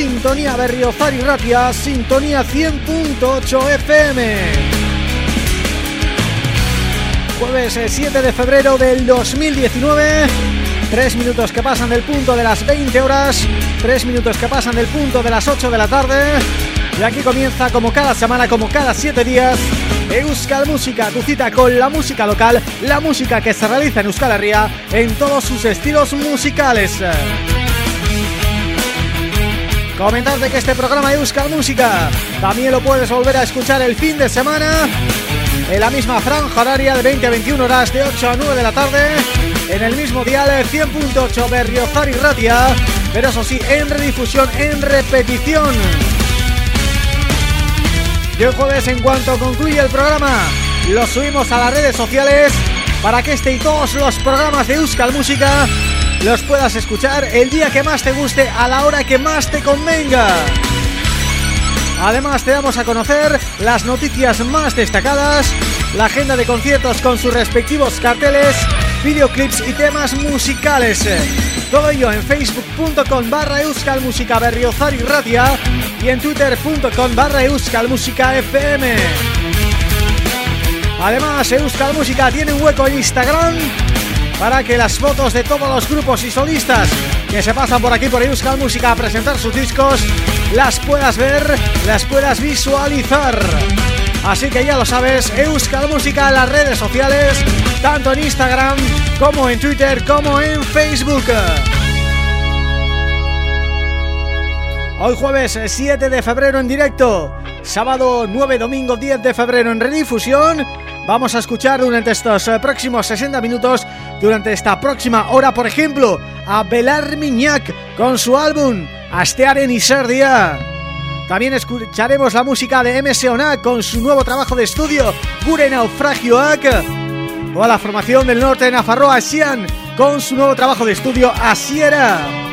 Sintonía Berriozar y Ratia, Sintonía 100.8 FM. Jueves 7 eh, de febrero del 2019, tres minutos que pasan del punto de las 20 horas, tres minutos que pasan del punto de las 8 de la tarde, y aquí comienza como cada semana, como cada siete días, Euskal Música, tu cita con la música local, la música que se realiza en Euskal Herria en todos sus estilos musicales. Comentarte que este programa de Euskal Música también lo puedes volver a escuchar el fin de semana en la misma franja horaria de 20 a 21 horas de 8 a 9 de la tarde en el mismo dial 100.8 Berriozar y Ratia pero eso sí, en redifusión, en repetición. Y el jueves en cuanto concluye el programa lo subimos a las redes sociales para que este y todos los programas de Euskal Música los puedas escuchar el día que más te guste, a la hora que más te convenga. Además te damos a conocer las noticias más destacadas, la agenda de conciertos con sus respectivos carteles, videoclips y temas musicales. Todo ello en facebook.com barra música berriozar y y en twitter.com barra música fm. Además Euskal Música tiene un hueco en Instagram para que las fotos de todos los grupos y solistas que se pasan por aquí por Euskal Música a presentar sus discos las puedas ver, las puedas visualizar. Así que ya lo sabes, Euskal Música en las redes sociales, tanto en Instagram como en Twitter como en Facebook. Hoy jueves 7 de febrero en directo Sábado 9, domingo 10 de febrero en redifusión. Vamos a escuchar durante estos eh, próximos 60 minutos Durante esta próxima hora, por ejemplo A Belar Miñac con su álbum Astearen Iserdia También escucharemos la música de MS Onak con su nuevo trabajo de estudio Gure Naufragioak O a la formación del norte de Nafarroa Xian con su nuevo trabajo de estudio Asiera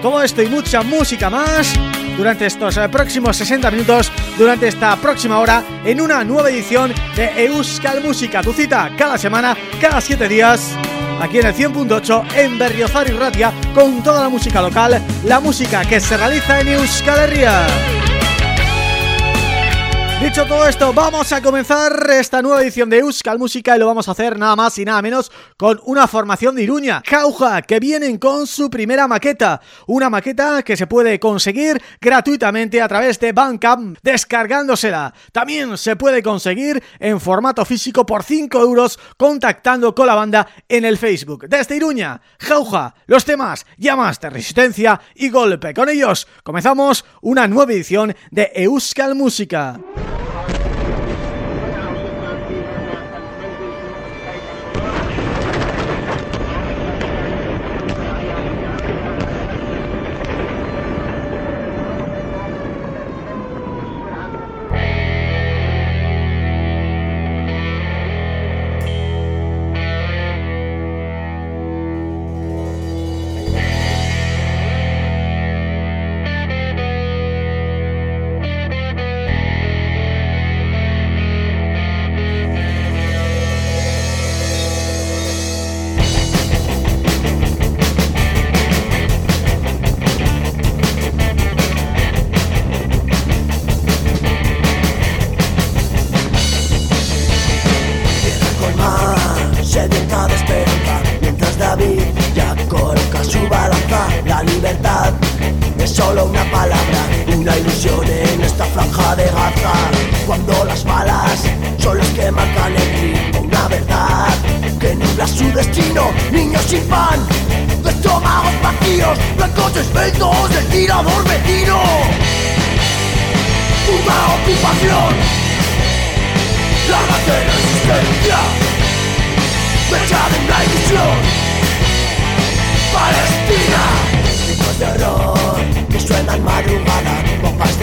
todo esto y mucha música más durante estos eh, próximos 60 minutos, durante esta próxima hora, en una nueva edición de Euskal Música, tu cita cada semana, cada 7 días, aquí en el 100.8 en Berriozar y Ratia, con toda la música local, la música que se realiza en Euskal Herria. Dicho todo esto, vamos a comenzar esta nueva edición de Euskal Música y lo vamos a hacer nada más y nada menos con una formación de Iruña, Cauja, que vienen con su primera maqueta. Una maqueta que se puede conseguir gratuitamente a través de Bandcamp descargándosela. También se puede conseguir en formato físico por 5 euros contactando con la banda en el Facebook. Desde Iruña, Jauja, los temas, llamas de resistencia y golpe. Con ellos comenzamos una nueva edición de Euskal Música.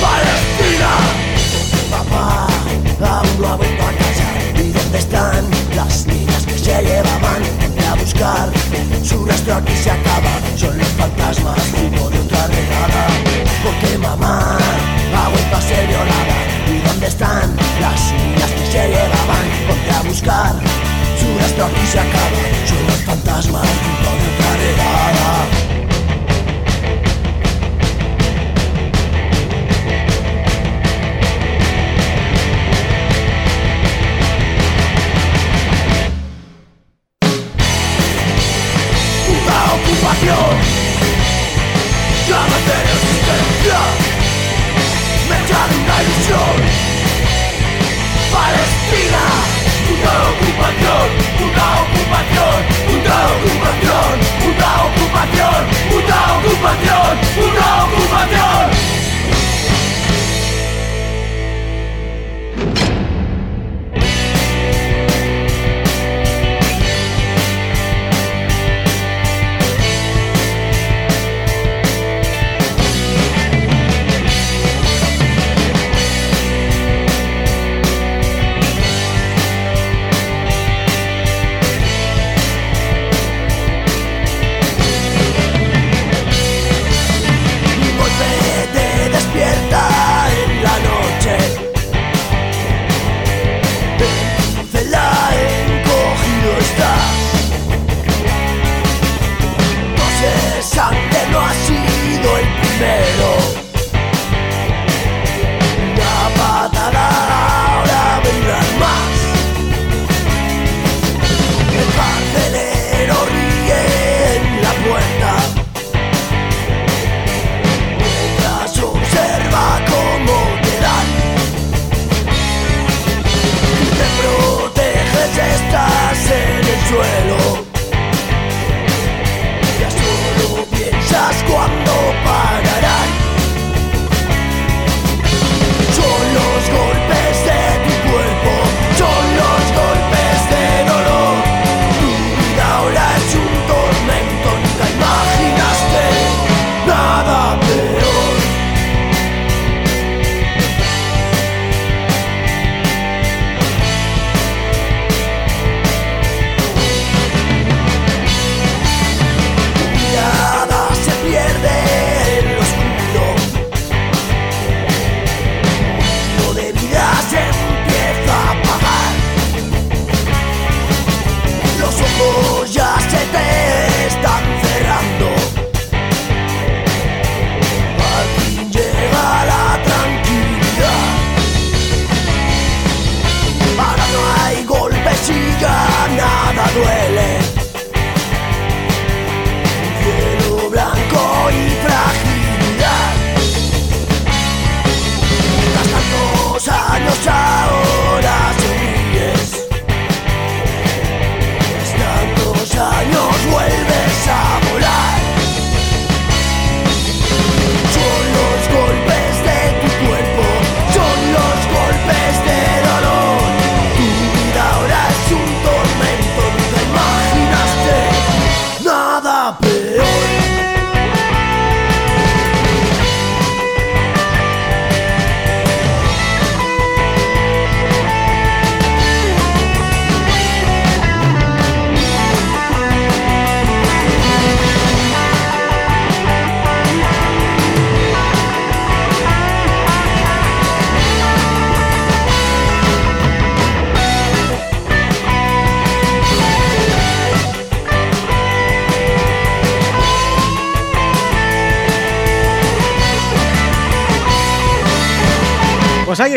Palestina. Papá, aún no ha vuelto a casa. ¿Y están las niñas que se llevaban? buscar. Su rastro aquí se acaba. Son los fantasmas, humo de. Porque mamá ¿Y dónde están las niñas que se llevaban? Buscar. Su rastro aquí se acaba. Son los fantasmas, de otra regada. ocupación Llamas de resistencia. Me echan una ilusión. Palestina Una ocupación, una ocupación Una ocupación, una ocupación Una ocupación, una ocupación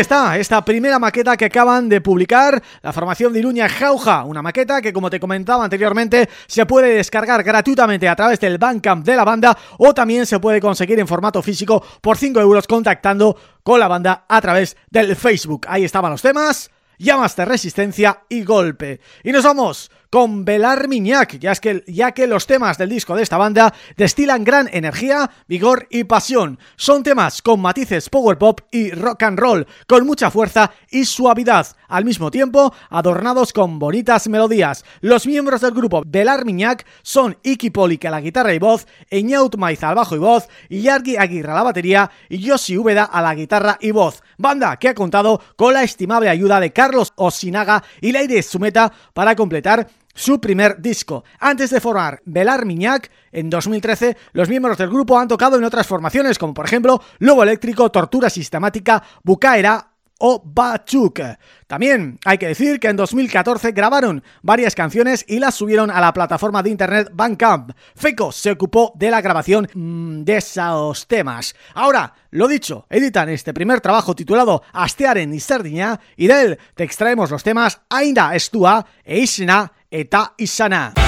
está, esta primera maqueta que acaban de publicar la formación de Iruña Jauja, una maqueta que como te comentaba anteriormente se puede descargar gratuitamente a través del Bandcamp de la banda o también se puede conseguir en formato físico por 5 euros contactando con la banda a través del Facebook. Ahí estaban los temas, llamas de resistencia y golpe. Y nos vamos con Belar Miñac, ya, es que, ya que los temas del disco de esta banda destilan gran energía, vigor y pasión. Son temas con matices power pop y rock and roll, con mucha fuerza y suavidad, al mismo tiempo adornados con bonitas melodías. Los miembros del grupo Belar Miñac son Iki Polik a la guitarra y voz, Eñaut Maiz al bajo y voz, Yargi Aguirre a la batería y Yoshi Úbeda a la guitarra y voz. Banda que ha contado con la estimable ayuda de Carlos Osinaga y Leire Sumeta para completar su primer disco. Antes de formar Belar Miñac, en 2013, los miembros del grupo han tocado en otras formaciones, como por ejemplo Lobo Eléctrico, Tortura Sistemática, Bucaera o Bachuk. También hay que decir que en 2014 grabaron varias canciones y las subieron a la plataforma de internet Bandcamp. Feco se ocupó de la grabación mm, de esos temas. Ahora, lo dicho, editan este primer trabajo titulado Astearen y Sardiña y de él te extraemos los temas Ainda Estua e Isna eta izana.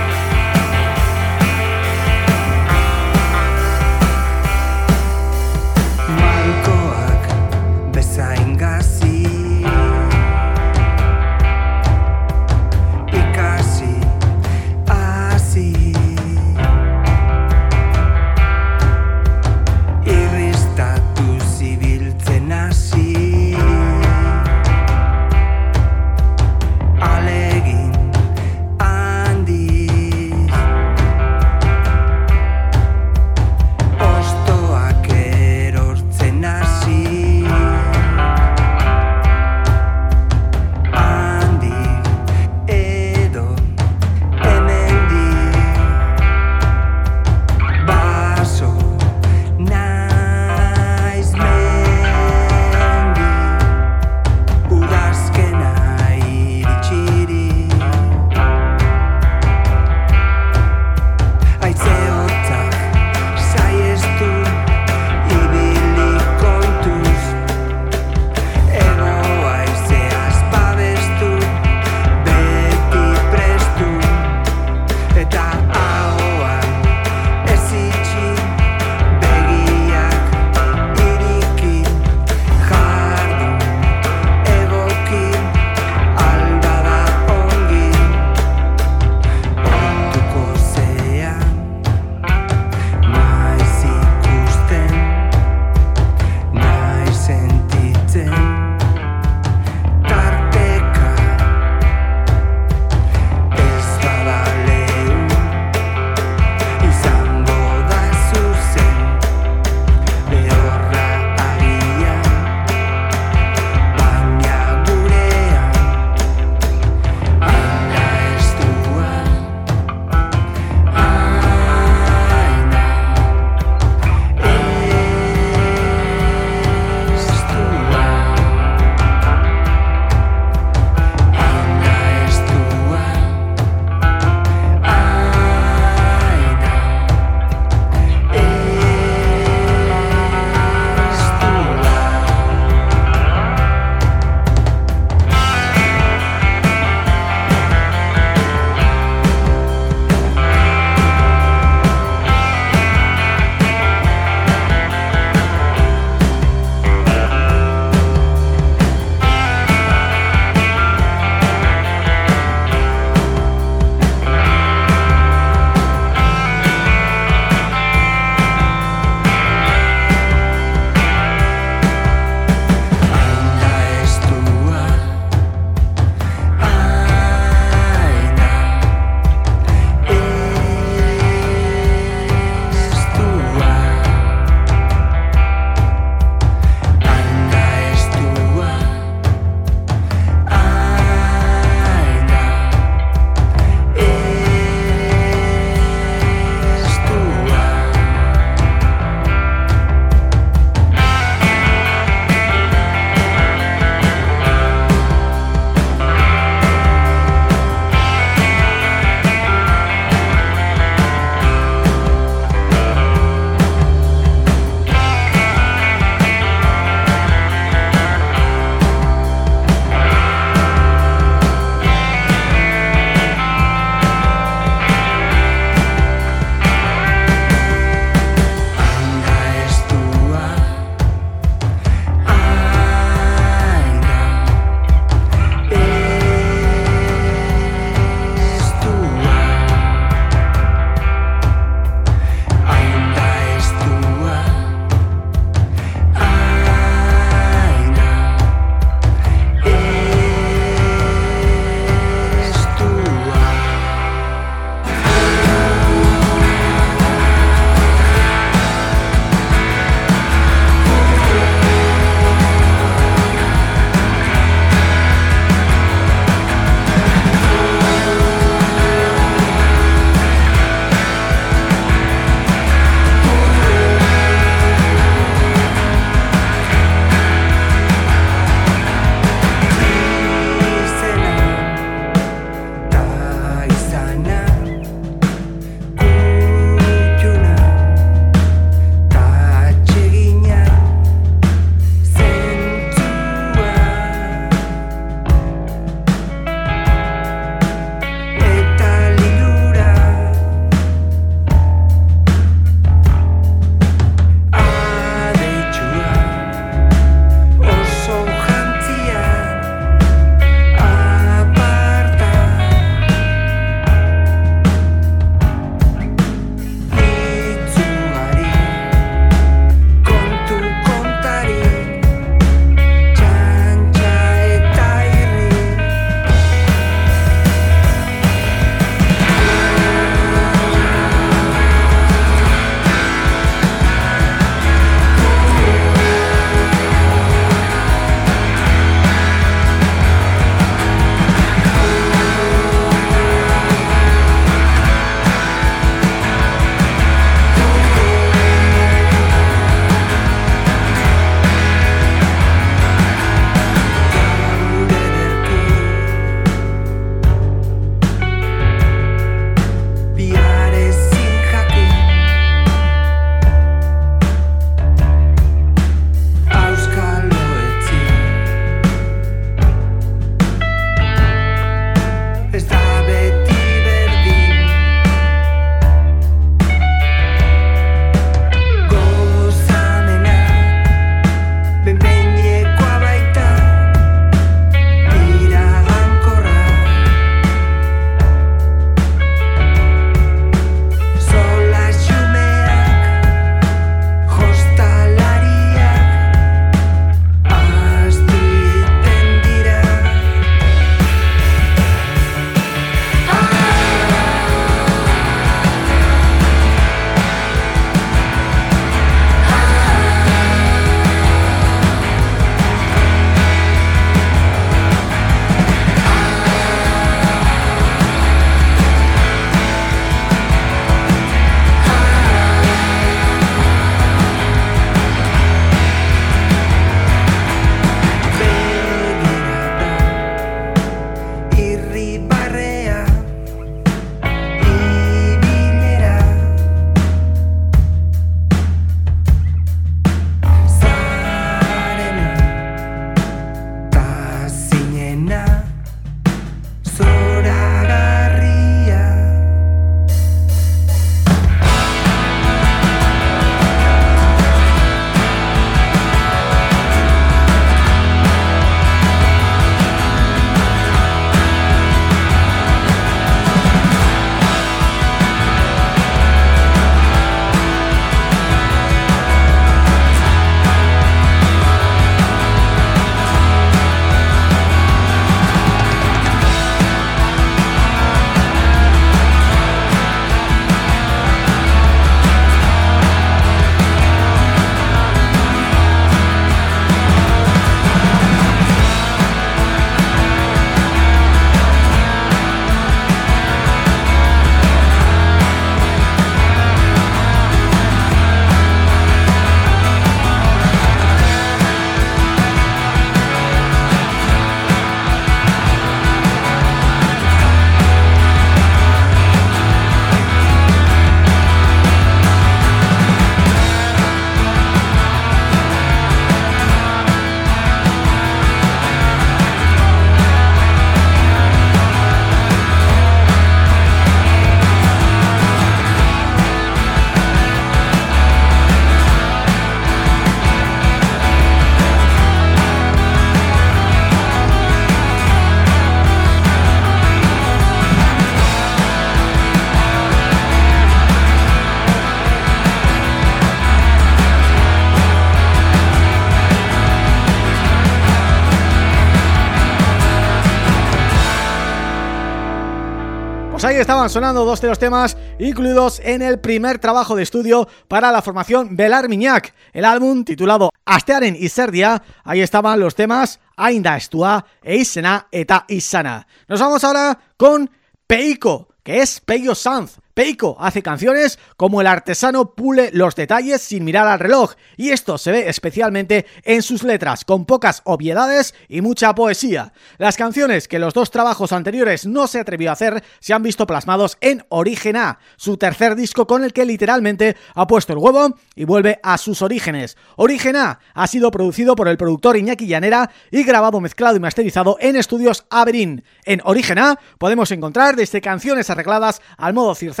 Estaban sonando dos de los temas incluidos en el primer trabajo de estudio para la formación Belar Miñac, el álbum titulado Astearen Iserdia, ahí estaban los temas Ainda Estua e Isena eta Isana. Nos vamos ahora con Peiko, que es Peyo Sanz, Peiko hace canciones como el artesano pule los detalles sin mirar al reloj y esto se ve especialmente en sus letras, con pocas obviedades y mucha poesía. Las canciones que los dos trabajos anteriores no se atrevió a hacer se han visto plasmados en Origen A, su tercer disco con el que literalmente ha puesto el huevo y vuelve a sus orígenes. Origen A ha sido producido por el productor Iñaki Llanera y grabado, mezclado y masterizado en estudios Averín. En Origen A podemos encontrar desde canciones arregladas al modo circense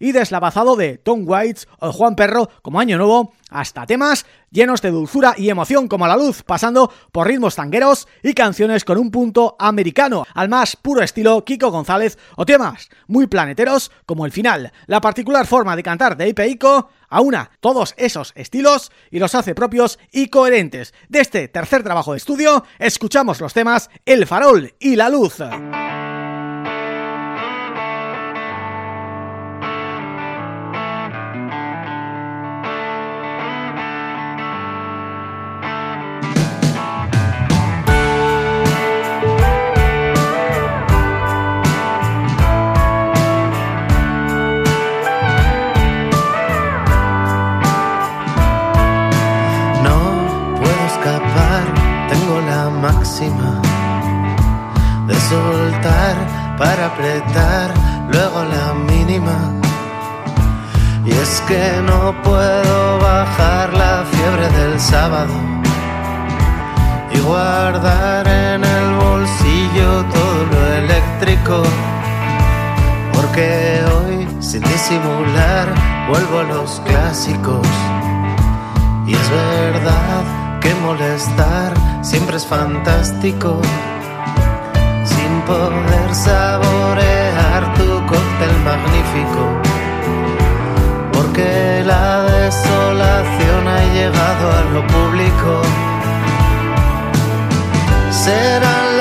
y deslavazado de Tom Waits o Juan Perro como Año Nuevo, hasta temas llenos de dulzura y emoción como la luz, pasando por ritmos tangueros y canciones con un punto americano, al más puro estilo Kiko González o temas muy planeteros como el final. La particular forma de cantar de Ico aúna todos esos estilos y los hace propios y coherentes. De este tercer trabajo de estudio, escuchamos los temas El Farol y La Luz. Soltar para apretar luego la mínima. Y es que no puedo bajar la fiebre del sábado y guardar en el bolsillo todo lo eléctrico. Porque hoy, sin disimular, vuelvo a los clásicos. Y es verdad que molestar siempre es fantástico. Poder saborear tu cóctel magnífico. Porque la desolación ha llegado a lo público. Serán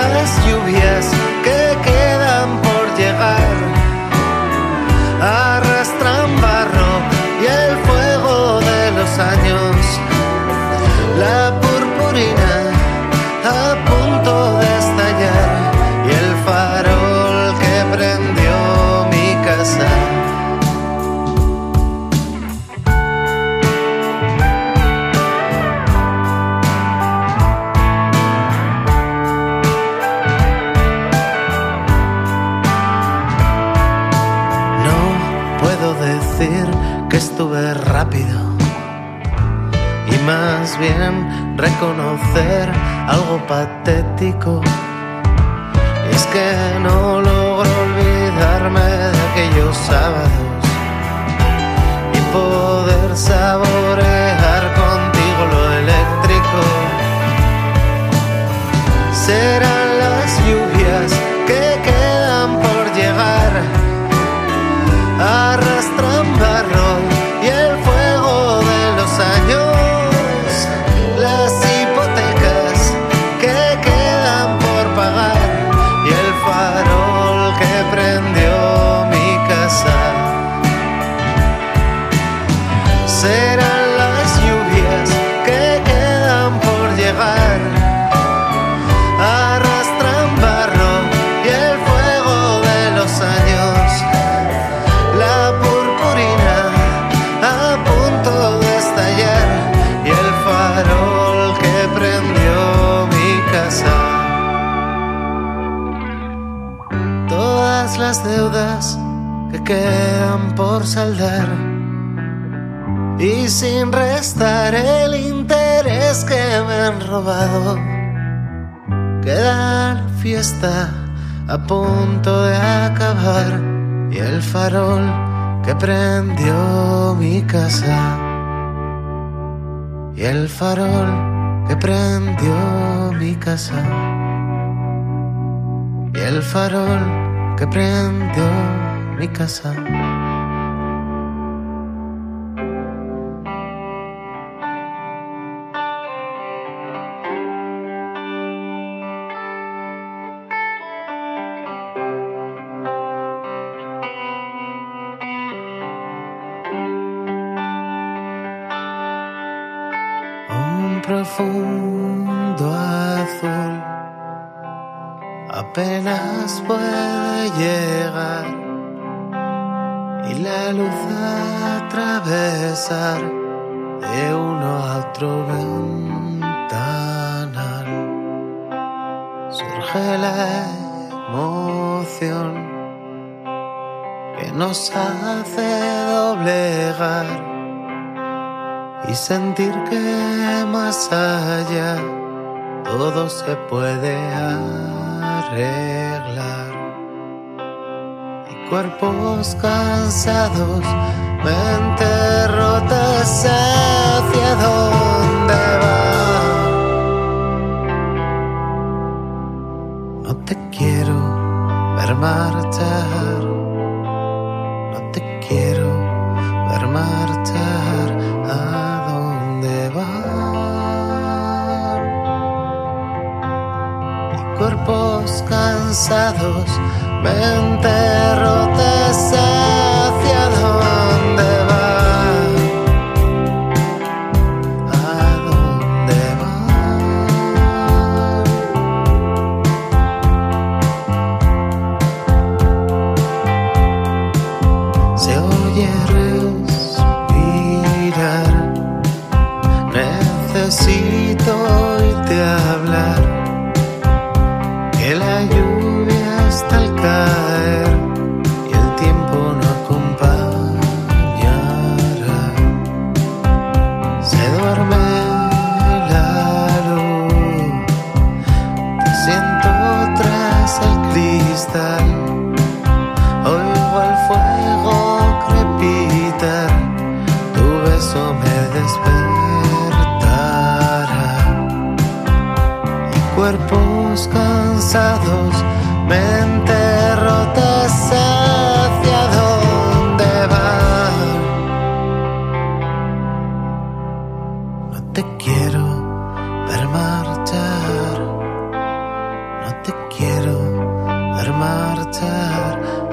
reconocer algo patético. A punto de acabar y el farol que prendió mi casa. Y el farol que prendió mi casa. Y el farol que prendió mi casa. Y sentir que más allá todo se puede arreglar. Y cuerpos cansados, mente rota hacia dónde va. No te quiero ver marchar, no te quiero marchar. cuerpos cansados, mente rota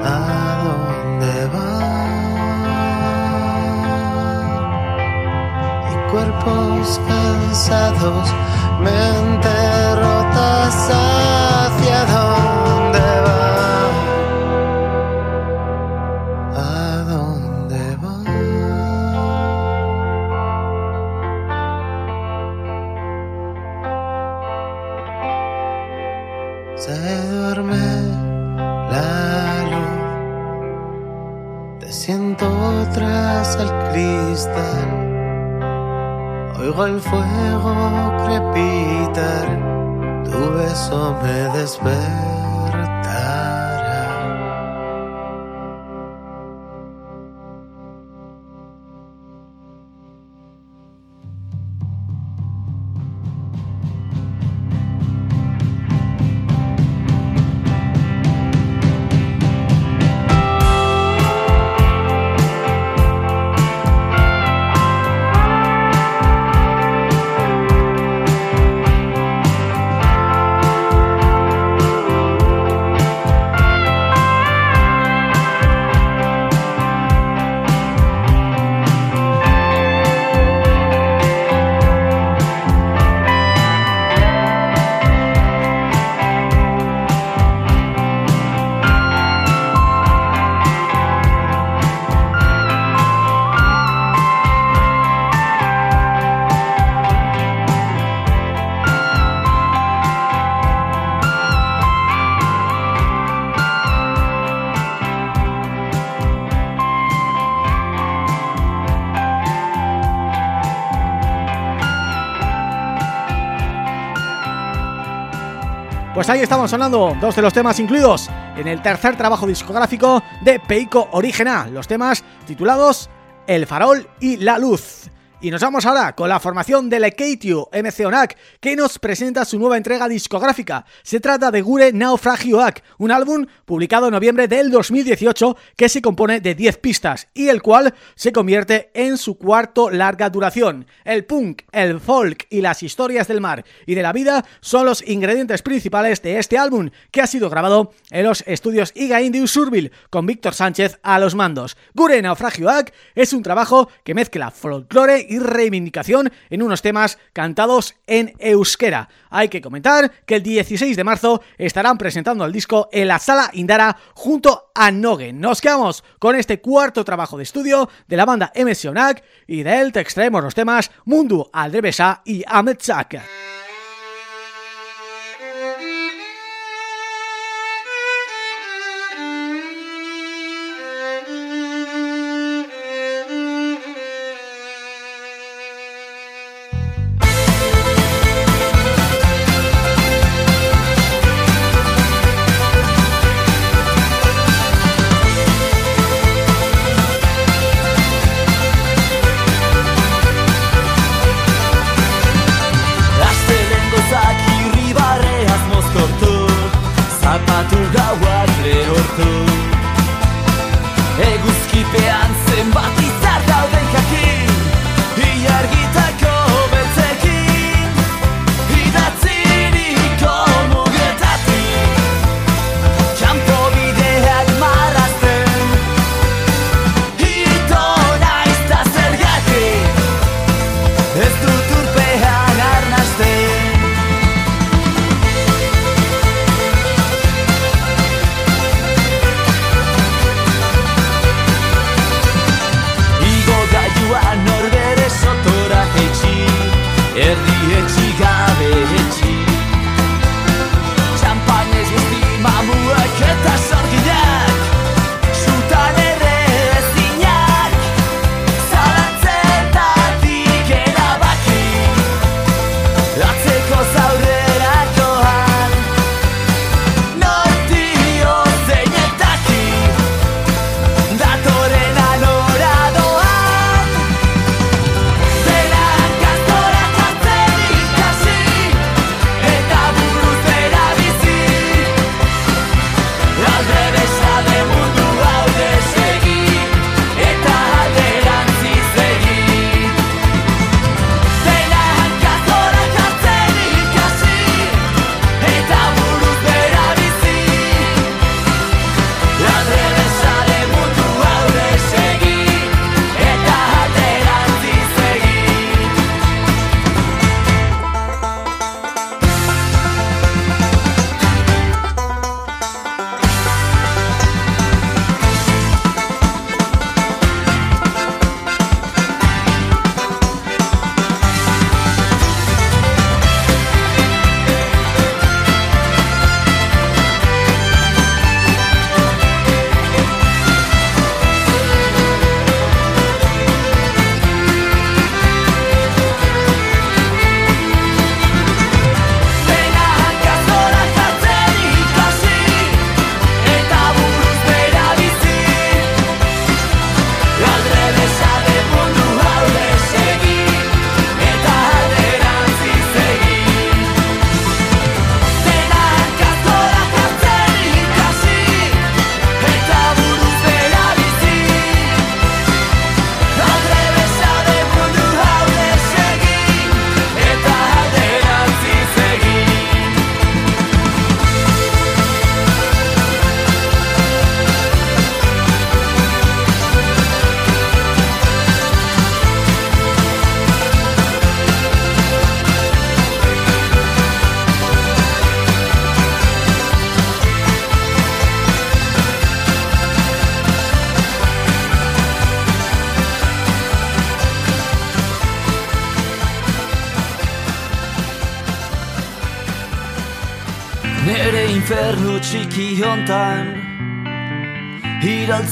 ¿A dónde van? Y cuerpos cansados, mente rotas hacia fuego Pues ahí estaban sonando dos de los temas incluidos en el tercer trabajo discográfico de Peiko Orígena, los temas titulados El Farol y La Luz. Y nos vamos ahora con la formación de Lekeitiu MC Onak, que nos presenta su nueva entrega discográfica. Se trata de Gure Naufragioak, un álbum publicado en noviembre del 2018 que se compone de 10 pistas y el cual se convierte en su cuarto larga duración. El punk, el folk y las historias del mar y de la vida son los ingredientes principales de este álbum, que ha sido grabado en los estudios Igain de Usurbil, con Víctor Sánchez a los mandos. Gure Naufragioak es un trabajo que mezcla folclore y reivindicación en unos temas cantados en euskera. Hay que comentar que el 16 de marzo estarán presentando el disco en la Sala Indara junto a Nogen. Nos quedamos con este cuarto trabajo de estudio de la banda Emesionak y de él te extraemos los temas Mundu Aldrebesa y Ametzak.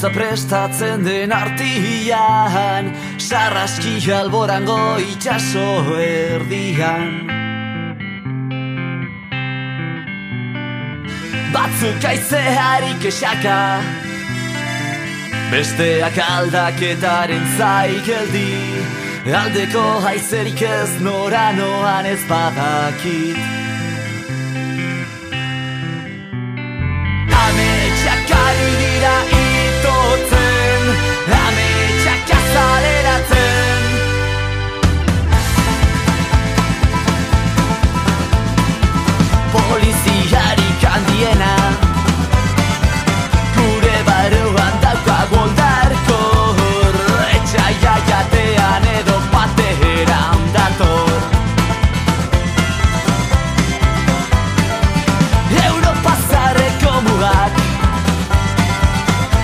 Iraltza prestatzen den artian Sarraski alborango itxaso erdian. Batzuk aizeari kesaka Besteak aldaketaren zaikeldi Aldeko haizerik ez noranoan ez badakit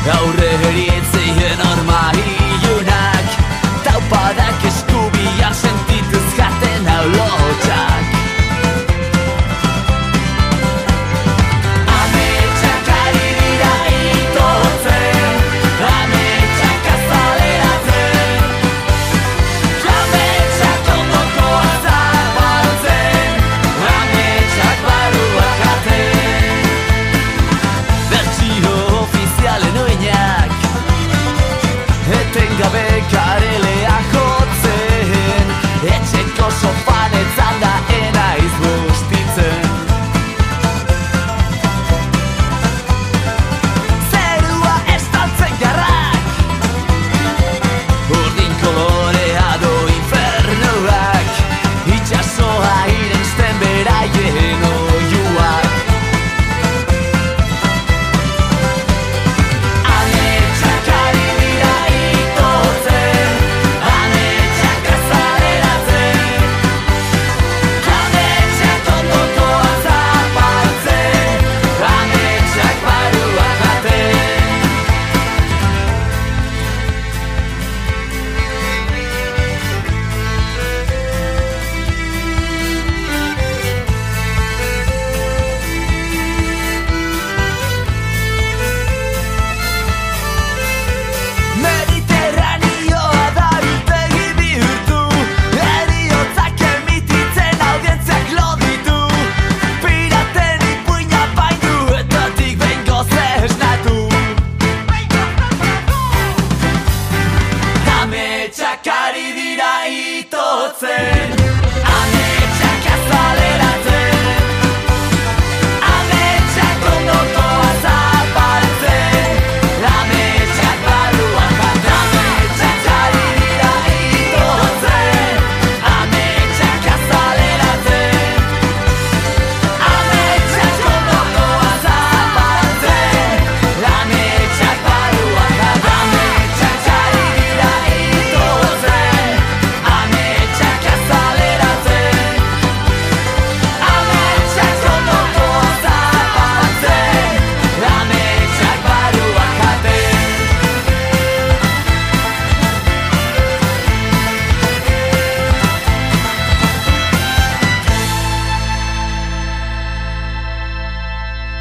aurre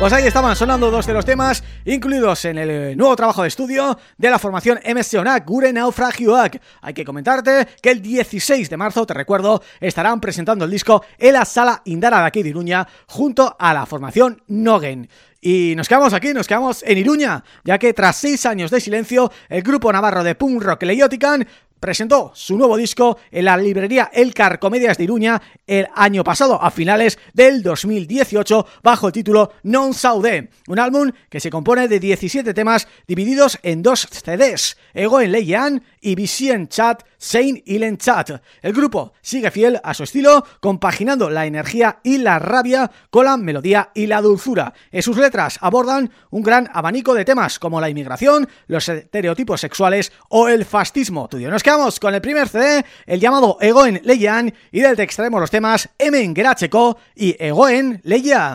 Pues ahí estaban sonando dos de los temas incluidos en el eh, nuevo trabajo de estudio de la formación MS Onak, Gure Naufragioak. Hay que comentarte que el 16 de marzo, te recuerdo, estarán presentando el disco en la Sala Indara de aquí de Iruña junto a la formación Nogen. Y nos quedamos aquí, nos quedamos en Iruña, ya que tras seis años de silencio, el grupo navarro de punk rock Leiotican presentó su nuevo disco en la librería Elcar Comedias de Iruña el año pasado, a finales del 2018, bajo el título Non Saude, un álbum que se compone de 17 temas divididos en dos CDs, Ego en Leyan y Visien Chat Sein Ilen Chat. El grupo sigue fiel a su estilo, compaginando la energía y la rabia con la melodía y la dulzura. En sus letras abordan un gran abanico de temas como la inmigración, los estereotipos sexuales o el fascismo. Nos quedamos con el primer CD, el llamado Egoen Leian, y del que extraemos los temas Emen Geratzeko y Egoen Leian.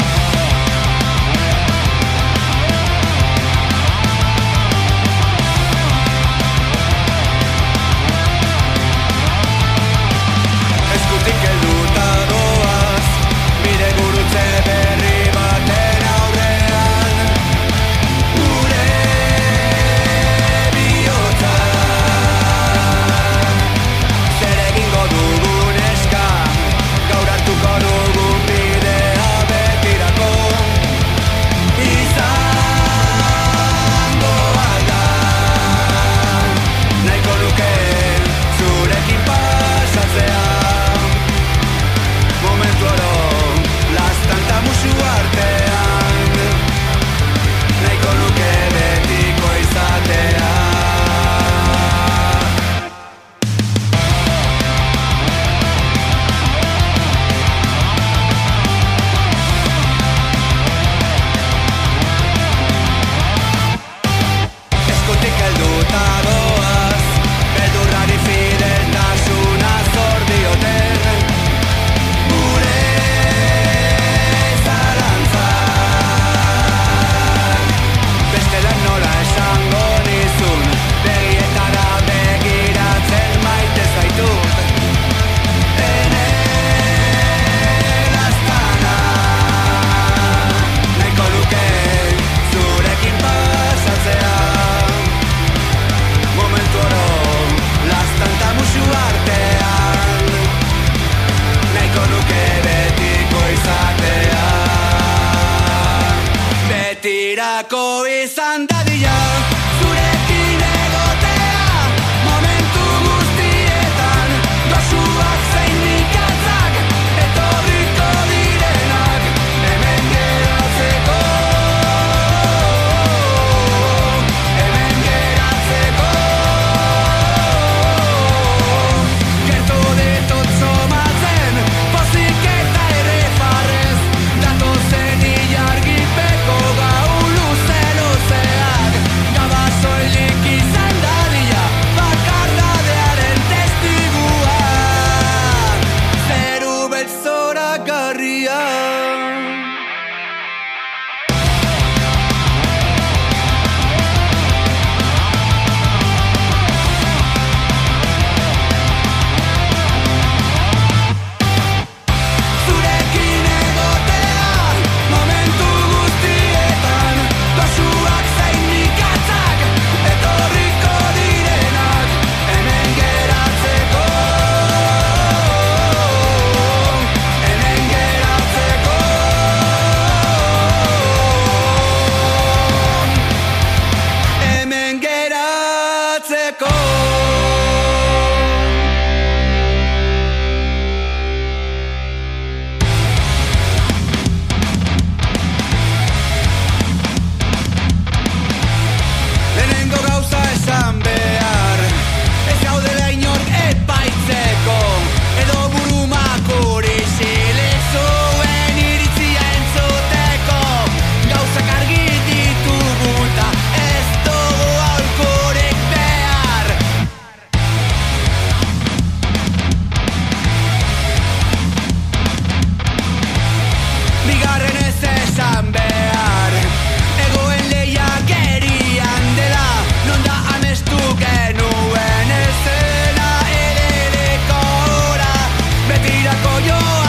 Pues ahí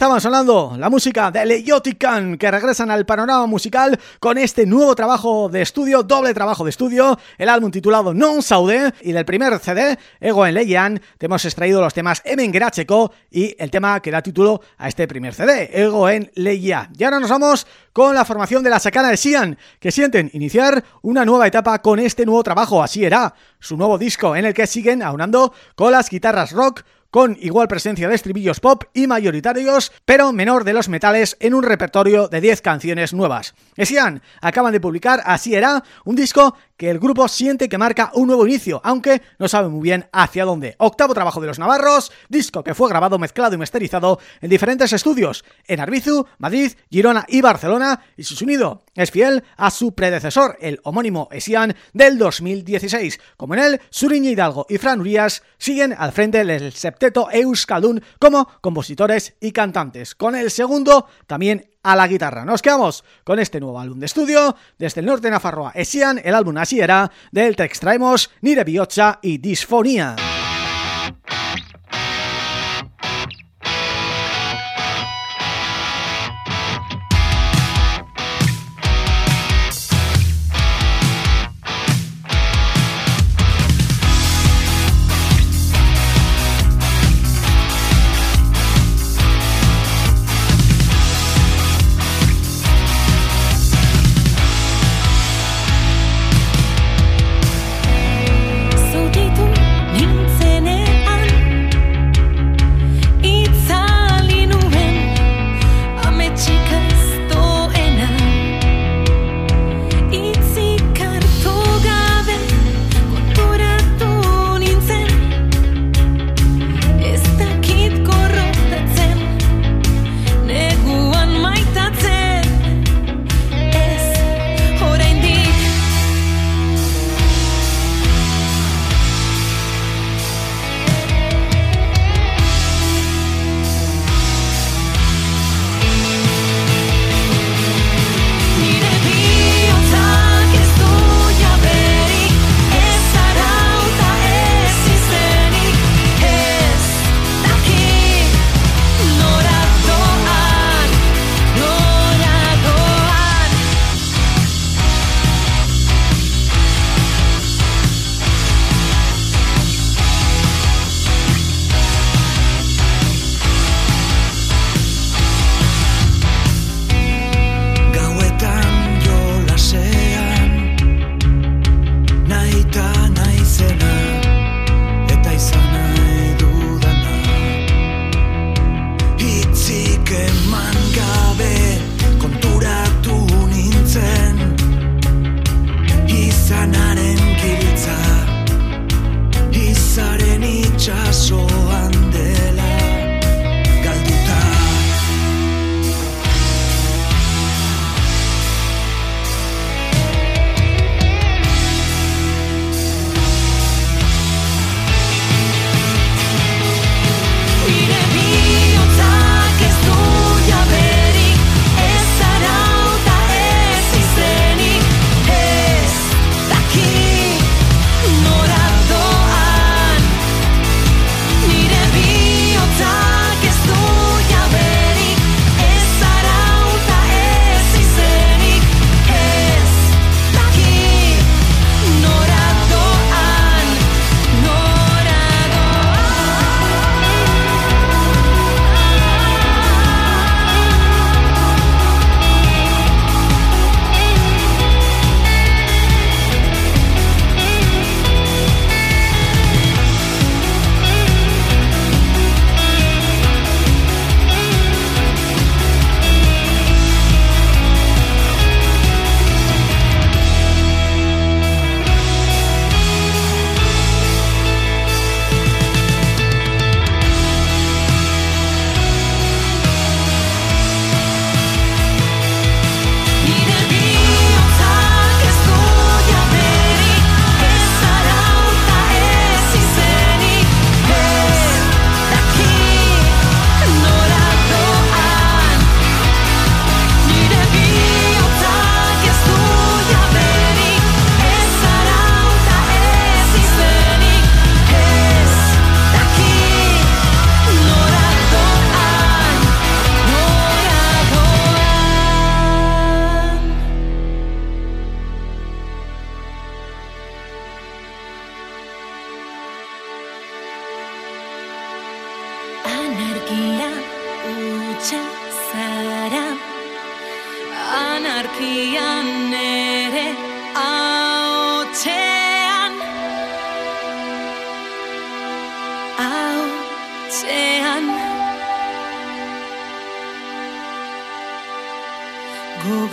estaban sonando la música de Leyotican que regresan al panorama musical con este nuevo trabajo de estudio, doble trabajo de estudio, el álbum titulado Non Saude y del primer CD, Ego en Leyan, te hemos extraído los temas Emen Gracheco y el tema que da título a este primer CD, Ego en Leia. Y ahora nos vamos con la formación de la sacana de Sian, que sienten iniciar una nueva etapa con este nuevo trabajo, así era, su nuevo disco en el que siguen aunando con las guitarras rock, con igual presencia de estribillos pop y mayoritarios, pero menor de los metales en un repertorio de 10 canciones nuevas. Esian acaban de publicar Así era, un disco que el grupo siente que marca un nuevo inicio, aunque no sabe muy bien hacia dónde. Octavo trabajo de los Navarros, disco que fue grabado, mezclado y masterizado en diferentes estudios, en Arbizu, Madrid, Girona y Barcelona, y su sonido es fiel a su predecesor, el homónimo Esian del 2016. Como en él, Suriña Hidalgo y Fran Urias siguen al frente del septeto Euskaldun como compositores y cantantes. Con el segundo, también a la guitarra. Nos quedamos con este nuevo álbum de estudio desde el norte de Nafarroa, Esian, el álbum así era, del te extraemos Nire Biocha y Disfonía.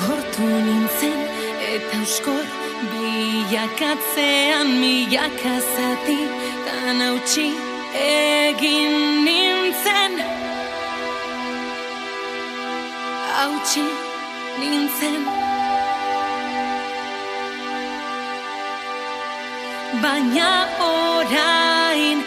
gortu nintzen eta uskor bilakatzean milaka zati tan hautsi egin nintzen. Hautsi nintzen. Baina orain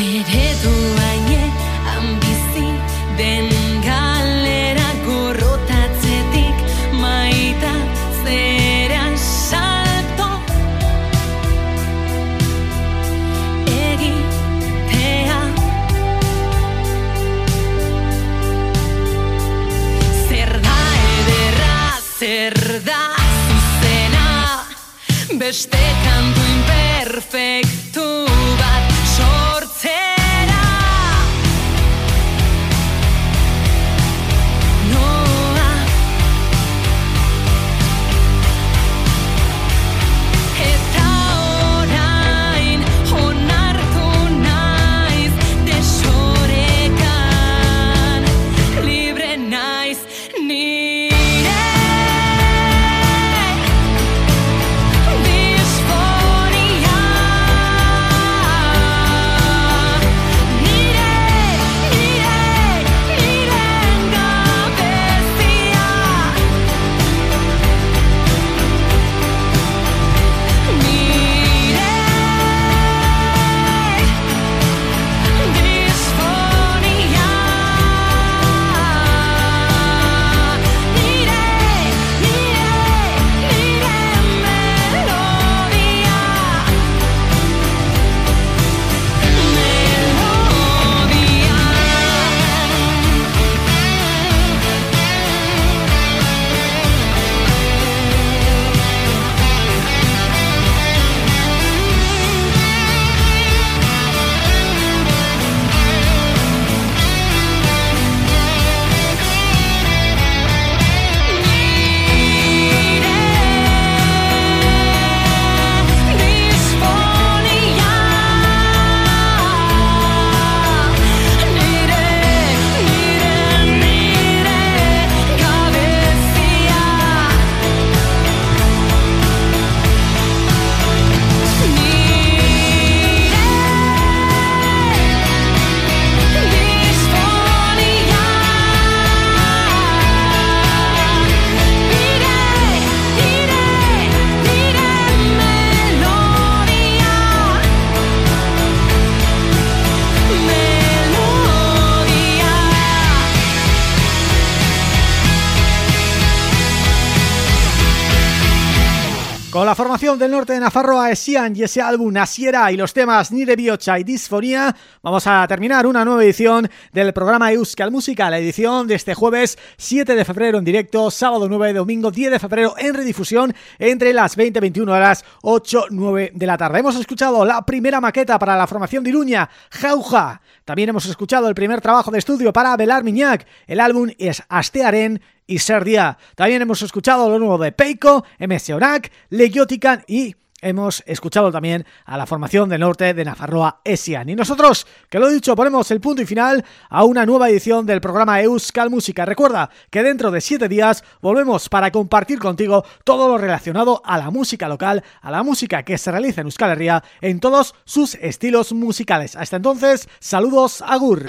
Nere duaine hanbizi den galera gorrotatzetik maita zera salto. Egitea. Zer da ederra, need del norte de Nafarroa, Esian y ese álbum Asiera y los temas Nire Biocha y Disfonía, vamos a terminar una nueva edición del programa Euskal Música, la edición de este jueves 7 de febrero en directo, sábado 9, domingo 10 de febrero en redifusión entre las 20 y 21 horas 8, 9 de la tarde. Hemos escuchado la primera maqueta para la formación de Iruña, Jauja. También hemos escuchado el primer trabajo de estudio para Belar Miñac. El álbum es Astearen y Serdia. También hemos escuchado lo nuevo de Peiko, MS Orak, Legiotican y hemos escuchado también a la formación del norte de Nafarroa Esian. Y nosotros, que lo he dicho, ponemos el punto y final a una nueva edición del programa Euskal Música. Recuerda que dentro de siete días volvemos para compartir contigo todo lo relacionado a la música local, a la música que se realiza en Euskal Herria en todos sus estilos musicales. Hasta entonces, saludos, agur.